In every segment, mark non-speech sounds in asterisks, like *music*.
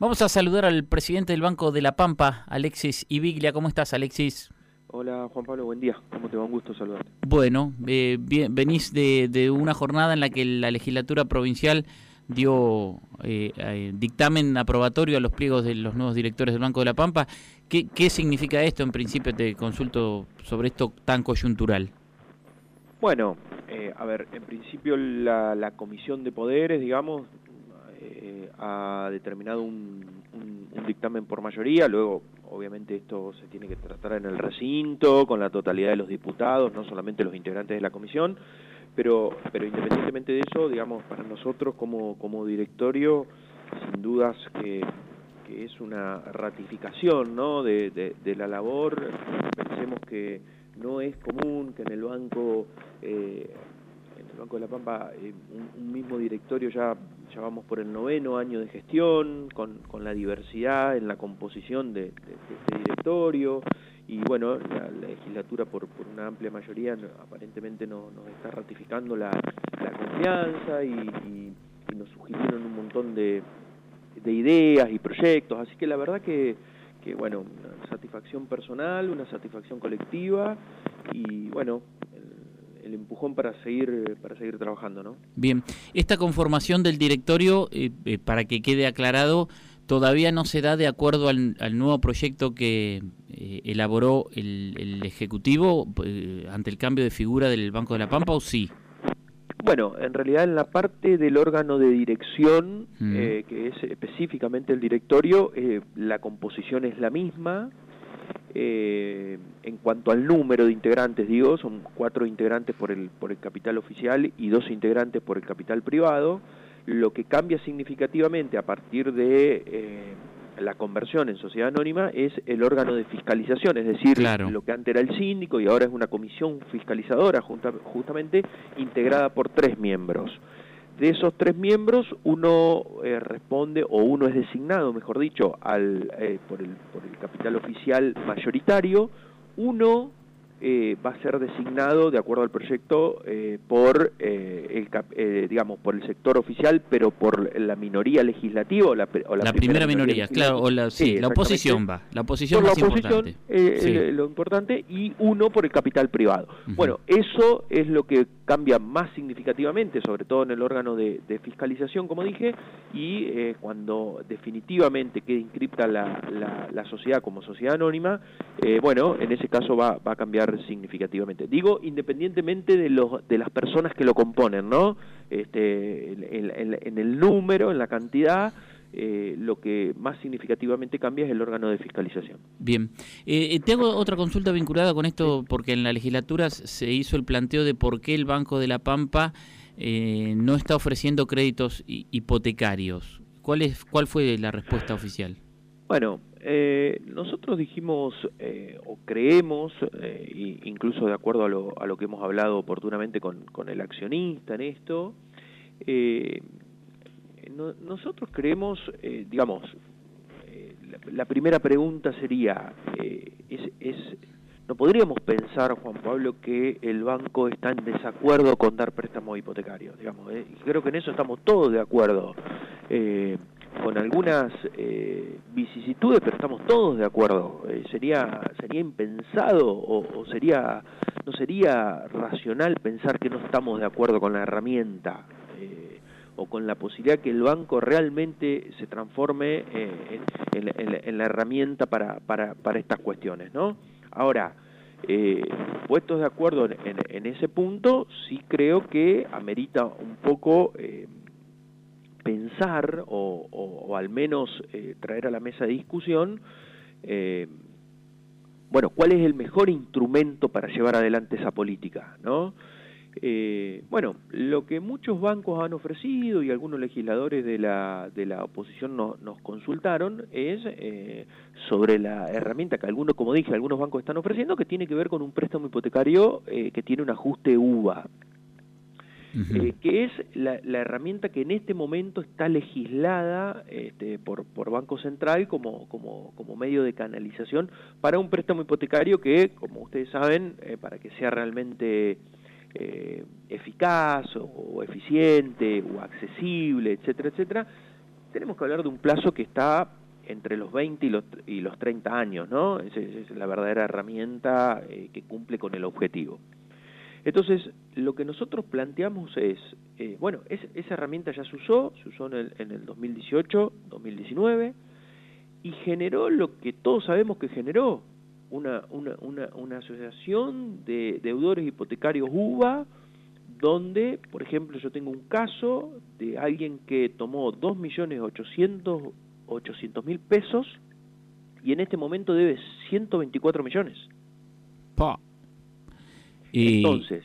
Vamos a saludar al presidente del Banco de la Pampa, Alexis Ibiglia. ¿Cómo estás, Alexis? Hola Juan Pablo, buen día. ¿Cómo te va? Un gusto saludarte. Bueno, eh, venís de, una jornada en la que la legislatura provincial dio eh, eh, dictamen aprobatorio a los pliegos de los nuevos directores del Banco de la Pampa. ¿Qué, qué significa esto? En principio te consulto sobre esto tan coyuntural. Bueno, eh, a ver, en principio la, Comisión de Poderes, digamos, eh, ha determinado un, dictamen por mayoría, luego obviamente esto se tiene que tratar en el recinto, con la totalidad de los diputados, no solamente los integrantes de la comisión, pero, pero independientemente de eso, digamos, para nosotros como, como directorio, sin dudas que, es una ratificación ¿no? de, la labor, pensemos que no es común que en el banco, eh, en el Banco de la Pampa, eh, un, mismo directorio ya, ya vamos por el noveno año de gestión, con, con la diversidad en la composición de, este directorio, y bueno, la, legislatura por, por, una amplia mayoría aparentemente nos está ratificando la, la confianza y, nos sugirieron un montón de, de ideas y proyectos, así que la verdad que que bueno, una satisfacción personal, una satisfacción colectiva y bueno, el, empujón para seguir para seguir trabajando, ¿no? Bien, esta conformación del directorio, eh, eh, para que quede aclarado, todavía no se da de acuerdo al, nuevo proyecto que eh, elaboró el, el Ejecutivo ante el cambio de figura del Banco de la Pampa, ¿o sí? Bueno, en realidad en la parte del órgano de dirección, mm. eh, que es específicamente el directorio, eh, la composición es la misma. Eh, en cuanto al número de integrantes, digo, son cuatro integrantes por el, por el capital oficial y dos integrantes por el capital privado. Lo que cambia significativamente a partir de la conversión en sociedad anónima es el órgano de fiscalización, es decir, lo que antes era el síndico y ahora es una comisión fiscalizadora justamente integrada por tres miembros. De esos tres miembros, uno eh, responde o uno es designado, mejor dicho, al, eh, por, el, por el capital oficial mayoritario, uno eh, va a ser designado de acuerdo al proyecto eh, por eh, el digamos por el sector oficial pero por la minoría legislativa o la, la, primera, minoría, claro o la, sí, la oposición va la oposición más importante. lo importante y uno por el capital privado. Bueno eso es lo que cambia más significativamente sobre todo en el órgano de, fiscalización como dije y cuando definitivamente quede inscripta la, la, sociedad como sociedad anónima bueno en ese caso va, va a cambiar significativamente. Digo, independientemente de, los, de las personas que lo componen, ¿no? Este, en, el número, en la cantidad, eh, lo que más significativamente cambia es el órgano de fiscalización. Bien. Eh, eh, te otra consulta vinculada con esto, porque en la legislatura se hizo el planteo de por qué el Banco de la Pampa no está ofreciendo créditos hipotecarios. ¿Cuál, es, ¿Cuál fue la respuesta oficial? Bueno, eh, nosotros dijimos eh, o creemos, eh, incluso de acuerdo a lo, a lo, que hemos hablado oportunamente con, el accionista en esto, eh, nosotros creemos, digamos, la, primera pregunta sería, es, es, ¿no podríamos pensar, Juan Pablo, que el banco está en desacuerdo con dar préstamos hipotecarios? Digamos, creo que en eso estamos todos de acuerdo con algunas eh, vicisitudes, pero estamos todos de acuerdo. Eh, sería sería impensado o, sería no sería racional pensar que no estamos de acuerdo con la herramienta eh, o con la posibilidad que el banco realmente se transforme en, la herramienta para, para, para estas cuestiones, ¿no? Ahora, puestos de acuerdo en, en, ese punto, sí creo que amerita un poco pensar o, al menos eh, traer a la mesa de discusión, eh, bueno, cuál es el mejor instrumento para llevar adelante esa política, ¿no? Eh, bueno, lo que muchos bancos han ofrecido y algunos legisladores de la, de la oposición nos consultaron es sobre la herramienta que algunos, como dije, algunos bancos están ofreciendo, que tiene que ver con un préstamo hipotecario que tiene un ajuste UVA. Eh, que es la, herramienta que en este momento está legislada este, por, por Banco Central como, como, como, medio de canalización para un préstamo hipotecario que, como ustedes saben, eh, para que sea realmente eh, eficaz o, eficiente o accesible, etcétera, etcétera, tenemos que hablar de un plazo que está entre los 20 y los, y los 30 años, ¿no? Esa es, la verdadera herramienta eh, que cumple con el objetivo. Entonces, lo que nosotros planteamos es, eh, bueno, esa herramienta ya se usó, se usó en el, en el 2018, 2019, y generó lo que todos sabemos que generó, una, una, una, una asociación de deudores hipotecarios UBA, donde, por ejemplo, yo tengo un caso de alguien que tomó 2.800.000 pesos y en este momento debe 124 millones. Entonces,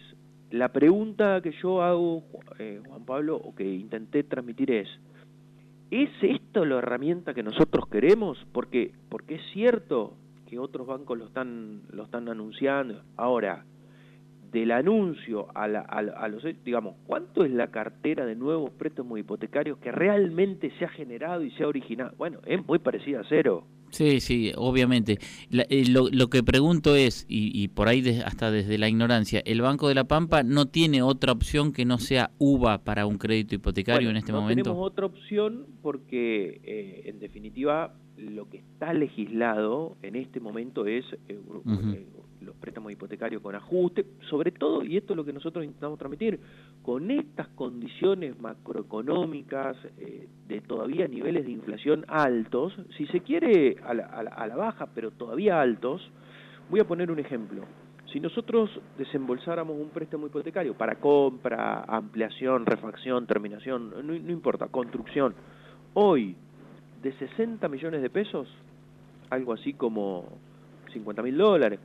la pregunta que yo hago, eh, Juan Pablo, o que intenté transmitir es, ¿es esto la herramienta que nosotros queremos? Porque, porque es cierto que otros bancos lo están, lo están anunciando. Ahora, del anuncio a, a, los, digamos, ¿cuánto es la cartera de nuevos préstamos hipotecarios que realmente se ha generado y se ha originado? Bueno, es muy parecida a cero. Sí, sí, obviamente. Eh, lo, que pregunto es, y, por ahí hasta desde la ignorancia, ¿el Banco de la Pampa no tiene otra opción que no sea UVA para un crédito hipotecario en este no momento? Tenemos otra opción porque, eh, en definitiva, lo que está legislado en este momento es eh, los préstamos hipotecarios con ajuste, sobre todo, y esto es lo que nosotros intentamos transmitir, con estas condiciones macroeconómicas eh, de todavía niveles de inflación altos, si se quiere a la, a la baja, pero todavía altos, voy a poner un ejemplo. Si nosotros desembolsáramos un préstamo hipotecario para compra, ampliación, refacción, terminación, no importa, construcción, hoy de 60 millones de pesos, algo así como 50 mil dólares,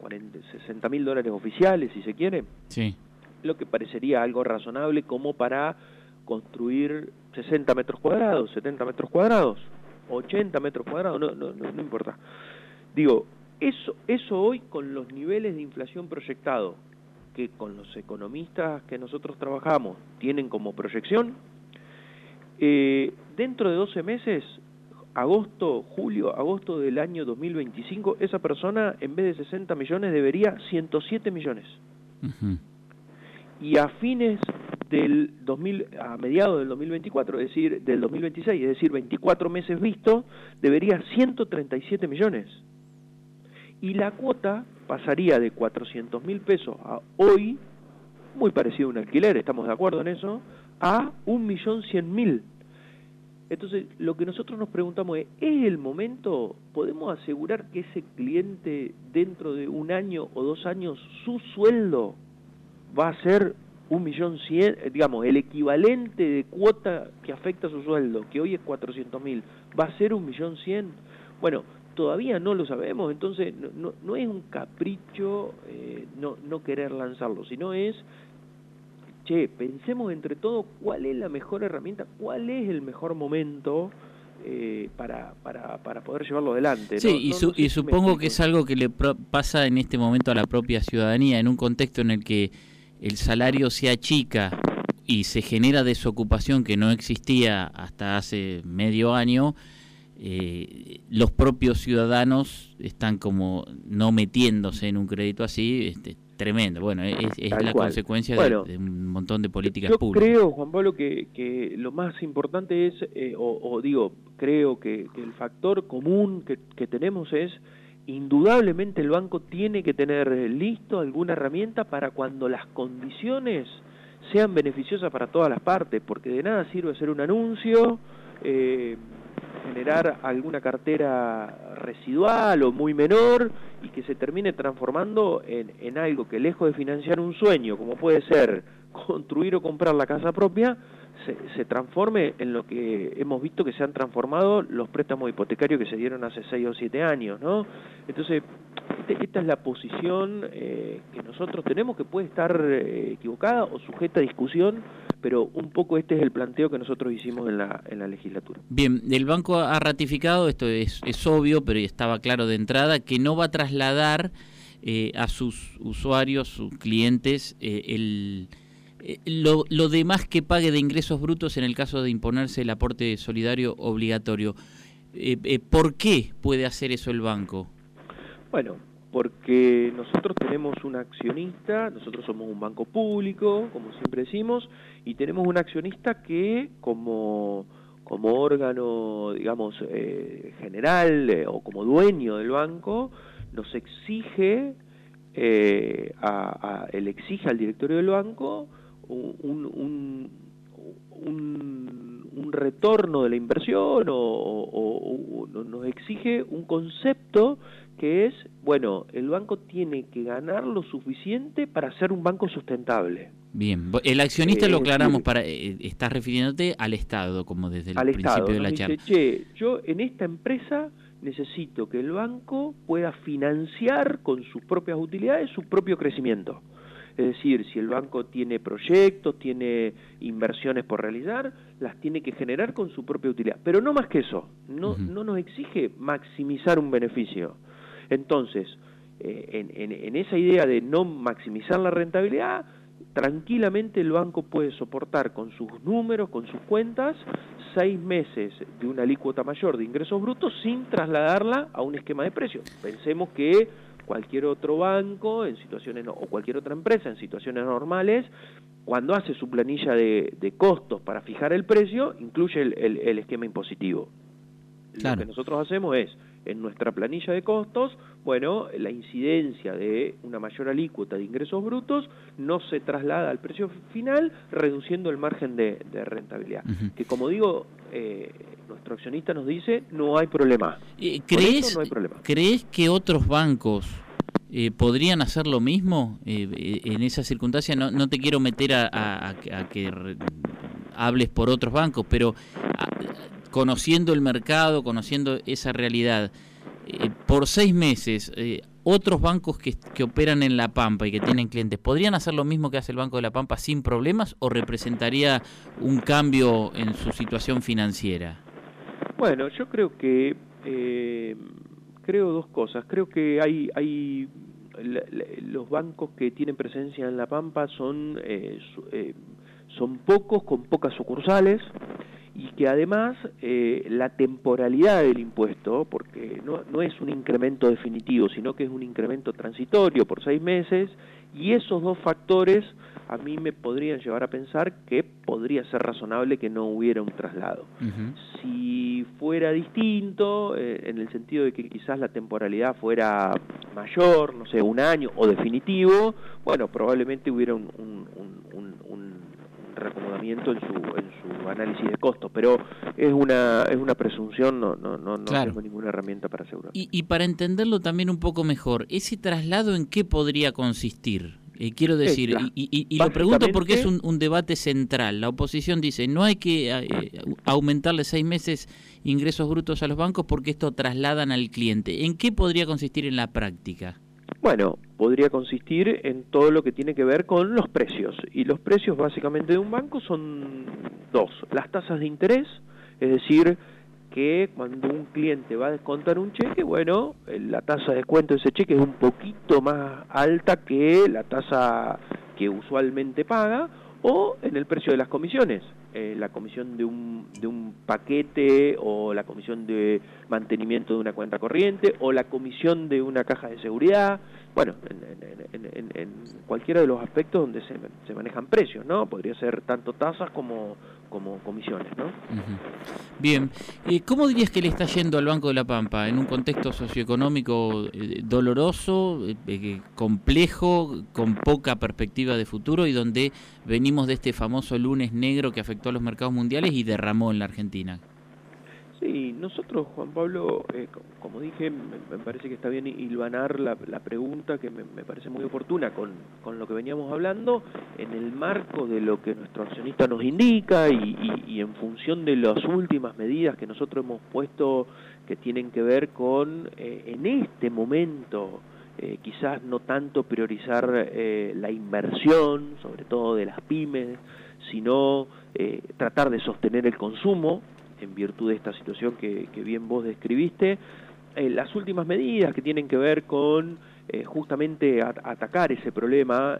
60 mil dólares oficiales, si se quiere. Sí. Lo que parecería algo razonable como para construir 60 metros cuadrados, 70 metros cuadrados, 80 metros cuadrados, no, no, no, importa. Digo, eso, eso hoy con los niveles de inflación proyectado que con los economistas que nosotros trabajamos tienen como proyección, eh, dentro de 12 meses agosto, julio, agosto del año 2025, esa persona en vez de 60 millones debería 107 millones. Y a fines del 2000, a mediados del 2024, es decir, del 2026, es decir, 24 meses visto, debería 137 millones. Y la cuota pasaría de 400 mil pesos a hoy, muy parecido a un alquiler, estamos de acuerdo en eso, a 1.100.000 entonces, lo que nosotros nos preguntamos es, ¿es el momento? ¿Podemos asegurar que ese cliente dentro de un año o dos años su sueldo va a ser un millón cien, eh, digamos, el equivalente de cuota que afecta a su sueldo, que hoy es 400 mil, va a ser un millón cien? Bueno, todavía no lo sabemos, entonces no, no, es un capricho eh, no, no querer lanzarlo, sino es che, pensemos entre todos cuál es la mejor herramienta, cuál es el mejor momento eh, para, para, para, poder llevarlo adelante. Sí, y, supongo que es algo que le pasa en este momento a la propia ciudadanía, en un contexto en el que el salario se achica y se genera desocupación que no existía hasta hace medio año, eh, los propios ciudadanos están como no metiéndose en un crédito así, este, tremendo. Bueno, es, la consecuencia de, un montón de políticas yo públicas. Creo, Juan Pablo, que, que lo más importante es, eh, o, digo, creo que, el factor común que, que, tenemos es, indudablemente el banco tiene que tener listo alguna herramienta para cuando las condiciones sean beneficiosas para todas las partes, porque de nada sirve hacer un anuncio. Eh, generar alguna cartera residual o muy menor y que se termine transformando en, en algo que lejos de financiar un sueño, como puede ser construir o comprar la casa propia, se, se, transforme en lo que hemos visto que se han transformado los préstamos hipotecarios que se dieron hace 6 o 7 años, ¿no? Entonces, este, esta es la posición eh, que nosotros tenemos, que puede estar eh, equivocada o sujeta a discusión, pero un poco este es el planteo que nosotros hicimos en la, en la legislatura. Bien, el banco ha ratificado, esto es, es obvio, pero estaba claro de entrada, que no va a trasladar eh, a sus usuarios, sus clientes, eh, el, lo, lo demás que pague de ingresos brutos en el caso de imponerse el aporte solidario obligatorio. ¿Por qué puede hacer eso el banco? Bueno, porque nosotros tenemos un accionista, nosotros somos un banco público, como siempre decimos, y tenemos un accionista que como, como órgano, digamos, eh, general eh, o como dueño del banco, nos exige, eh, a, le exige al directorio del banco un, un, un, retorno de la inversión o, nos exige un concepto que es, bueno, el banco tiene que ganar lo suficiente para ser un banco sustentable. Bien, el accionista lo aclaramos para, eh, estás refiriéndote al Estado, como desde el principio de la charla. che, yo en esta empresa necesito que el banco pueda financiar con sus propias utilidades su propio crecimiento. Es decir, si el banco tiene proyectos, tiene inversiones por realizar, las tiene que generar con su propia utilidad. Pero no más que eso, no, no nos exige maximizar un beneficio. Entonces, eh, en, en esa idea de no maximizar la rentabilidad, tranquilamente el banco puede soportar con sus números, con sus cuentas, seis meses de una alícuota mayor de ingresos brutos sin trasladarla a un esquema de precios. Pensemos que cualquier otro banco en situaciones o cualquier otra empresa en situaciones normales, cuando hace su planilla de, costos para fijar el precio, incluye el, esquema impositivo. Lo que nosotros hacemos es en nuestra planilla de costos, bueno, la incidencia de una mayor alícuota de ingresos brutos no se traslada al precio final, reduciendo el margen de, rentabilidad. Que como digo, eh, nuestro accionista nos dice, no hay problema. ¿Crees, ¿crees que otros bancos eh, podrían hacer lo mismo eh, en esa circunstancia? No, no te quiero meter a, que hables por otros bancos, pero conociendo el mercado, conociendo esa realidad, eh, por seis meses, eh, otros bancos que, operan en La Pampa y que tienen clientes, ¿podrían hacer lo mismo que hace el Banco de La Pampa sin problemas o representaría un cambio en su situación financiera? Bueno, yo creo que, eh, creo dos cosas. Creo que hay, hay los bancos que tienen presencia en La Pampa son, son pocos, con pocas sucursales y que además eh, la temporalidad del impuesto, porque no, no es un incremento definitivo, sino que es un incremento transitorio por seis meses, y esos dos factores a mí me podrían llevar a pensar que podría ser razonable que no hubiera un traslado. Si fuera distinto, eh, en el sentido de que quizás la temporalidad fuera mayor, no sé, un año o definitivo, bueno, probablemente hubiera un, un, un, un reacomodamiento en su, en su análisis de costos, pero es una, es una presunción, no, no, no, tengo ninguna herramienta para asegurar. Y, y para entenderlo también un poco mejor, ¿ese traslado en qué podría consistir? Eh, quiero decir, y, y, lo pregunto porque es un, un, debate central. La oposición dice, no hay que eh, aumentarle seis meses ingresos brutos a los bancos porque esto trasladan al cliente. ¿En qué podría consistir en la práctica? Bueno, podría consistir en todo lo que tiene que ver con los precios. Y los precios básicamente de un banco son dos. Las tasas de interés, es decir, que cuando un cliente va a descontar un cheque, bueno, la tasa de descuento de ese cheque es un poquito más alta que la tasa que usualmente paga, o en el precio de las comisiones. Eh, la comisión de un, de un paquete o la comisión de mantenimiento de una cuenta corriente o la comisión de una caja de seguridad, bueno, en, en, cualquiera de los aspectos donde se, se, manejan precios, ¿no? Podría ser tanto tasas como, como comisiones, ¿no? Bien, eh, ¿cómo dirías que le está yendo al Banco de la Pampa en un contexto socioeconómico eh, doloroso, complejo, con poca perspectiva de futuro y donde venimos de este famoso lunes negro que afectó a los mercados mundiales y derramó en la Argentina. Sí, nosotros, Juan Pablo, eh, como dije, me, parece que está bien hilvanar la, pregunta que me, parece muy oportuna con, con, lo que veníamos hablando en el marco de lo que nuestro accionista nos indica y, en función de las últimas medidas que nosotros hemos puesto que tienen que ver con, eh, en este momento, eh, quizás no tanto priorizar la inversión, sobre todo de las pymes, sino eh, tratar de sostener el consumo en virtud de esta situación que, bien vos describiste. Eh, las últimas medidas que tienen que ver con eh, justamente atacar ese problema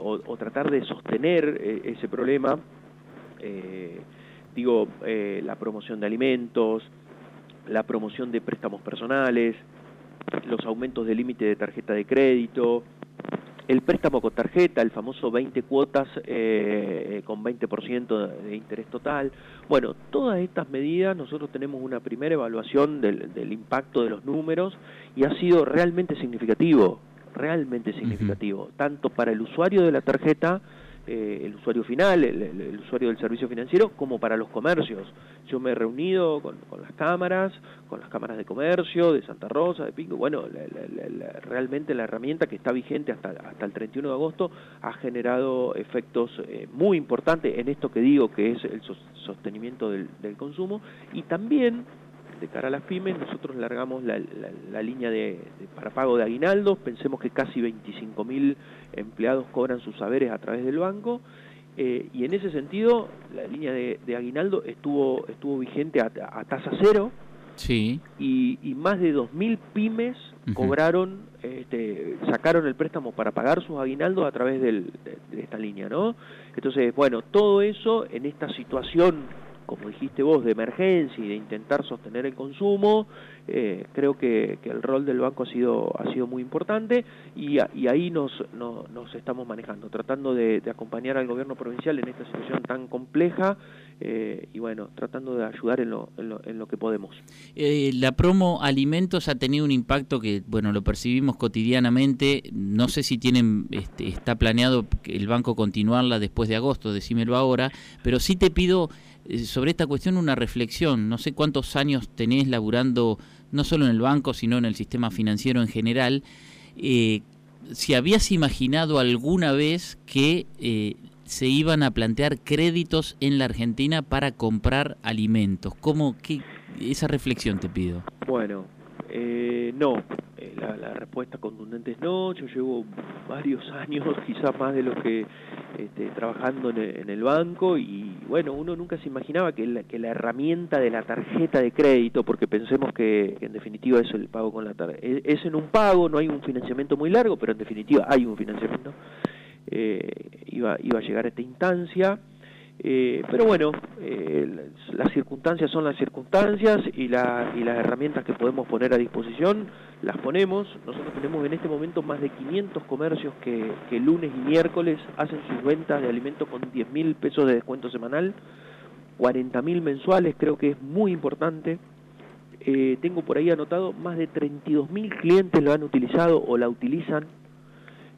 o, tratar de sostener ese problema, digo, la promoción de alimentos, la promoción de préstamos personales, los aumentos de límite de tarjeta de crédito, el préstamo con tarjeta, el famoso 20 cuotas eh, con 20% de interés total. Bueno, todas estas medidas nosotros tenemos una primera evaluación del, del impacto de los números y ha sido realmente significativo, realmente significativo, tanto para el usuario de la tarjeta, eh, el usuario final, el, usuario del servicio financiero, como para los comercios. Yo me he reunido con, las cámaras, con las cámaras de comercio, de Santa Rosa, de Pico. Bueno, realmente la herramienta que está vigente hasta, hasta el 31 de agosto ha generado efectos eh, muy importantes en esto que digo que es el sostenimiento del, del consumo y también de cara a las pymes, nosotros largamos la, línea de, para pago de aguinaldos, pensemos que casi 25.000 empleados cobran sus saberes a través del banco, eh, y en ese sentido la línea de, aguinaldo estuvo, estuvo vigente a, tasa cero, sí. y, más de 2.000 pymes cobraron, este, sacaron el préstamo para pagar sus aguinaldos a través de, de esta línea, ¿no? Entonces, bueno, todo eso en esta situación como dijiste vos, de emergencia y de intentar sostener el consumo, eh, creo que, el rol del banco ha sido, ha sido muy importante y, ahí nos, nos estamos manejando, tratando de, acompañar al gobierno provincial en esta situación tan compleja eh, y bueno, tratando de ayudar en lo, en lo, que podemos. Eh, la promo alimentos ha tenido un impacto que, bueno, lo percibimos cotidianamente, no sé si tienen, este, está planeado el banco continuarla después de agosto, decímelo ahora, pero sí te pido eh, sobre esta cuestión una reflexión. No sé cuántos años tenés laburando no solo en el banco, sino en el sistema financiero en general. Si habías imaginado alguna vez que se iban a plantear créditos en la Argentina para comprar alimentos. ¿Cómo, qué, esa reflexión te pido? Bueno, no, la, respuesta contundente es no, yo llevo varios *laughs* años, quizás más de los que este, trabajando en el, banco y bueno, uno nunca se imaginaba que la, que la herramienta de la tarjeta de crédito, porque pensemos que, en definitiva es el pago con la tarjeta, es, en un pago, no hay un financiamiento muy largo, pero en definitiva hay un financiamiento, eh, iba, iba a llegar a esta instancia eh, pero bueno, eh, las circunstancias son las circunstancias y, la, y las herramientas que podemos poner a disposición las ponemos. Nosotros tenemos en este momento más de 500 comercios que, lunes y miércoles hacen sus ventas de alimentos con 10 mil pesos de descuento semanal, 40 mil mensuales, creo que es muy importante. Eh, tengo por ahí anotado, más de 32 mil clientes lo han utilizado o la utilizan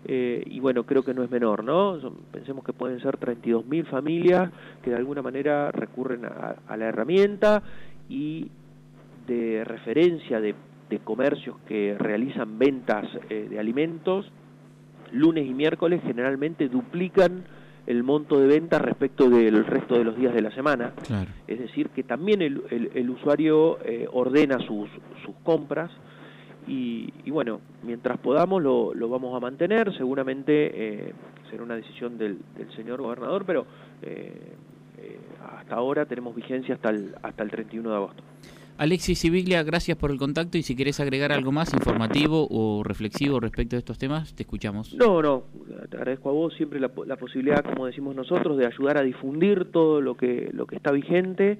eh, y bueno, creo que no es menor, ¿no? pensemos que pueden ser 32.000 familias que de alguna manera recurren a, la herramienta y de referencia de, comercios que realizan ventas eh, de alimentos, lunes y miércoles generalmente duplican el monto de venta respecto del resto de los días de la semana. Es decir, que también el, el, usuario eh, ordena sus, sus compras y, bueno, mientras podamos lo, lo, vamos a mantener, seguramente eh, será una decisión del, del señor gobernador, pero eh, eh, hasta ahora tenemos vigencia hasta el, hasta el 31 de agosto. Alexis Sibiglia, gracias por el contacto y si querés agregar algo más informativo o reflexivo respecto de estos temas, te escuchamos. No, no, te agradezco a vos siempre la, la posibilidad, como decimos nosotros, de ayudar a difundir todo lo que, lo que está vigente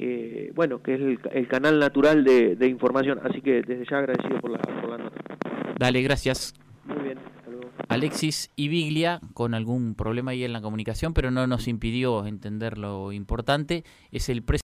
que bueno que es el, canal natural de, información. Así que desde ya agradecido por la, por la nota. Dale gracias. Muy bien Alexis Ibiglia con algún problema ahí en la comunicación pero no nos impidió entender lo importante es el